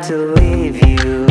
to leave you.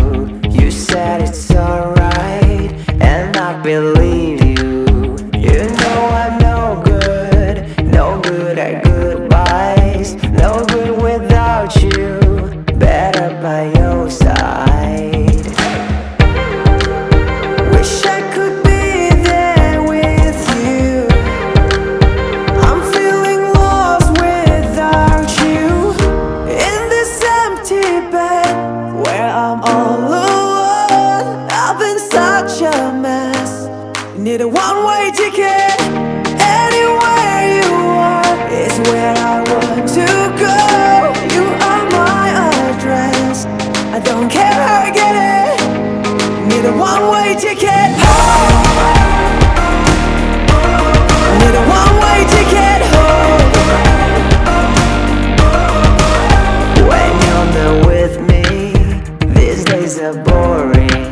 Need a one way ticket. Anywhere you are is where I want to go. You are my address. I don't care how I get it. Need a one way ticket home. Need a one way ticket home. When you're not with me, these days are boring.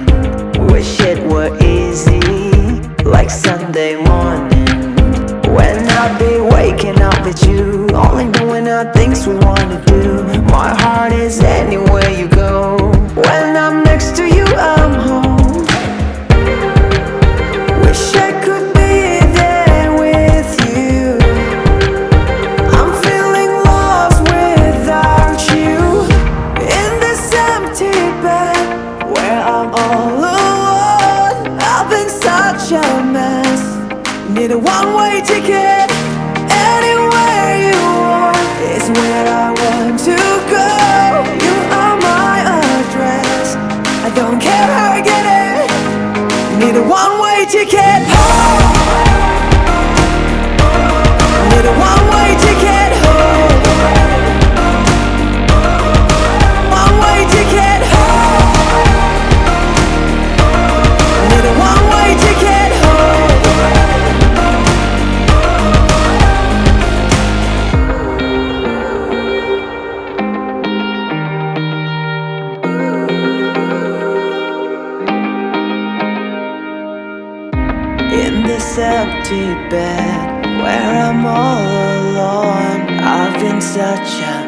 Like Sunday morning. When I'd be waking up with you, only doing the things we wanna do. My heart is Need a one way ticket. Anywhere you are is where I want to go. You are my address. I don't care how I get it. Need a one way ticket home. Empty bed where I'm all alone, I've been such a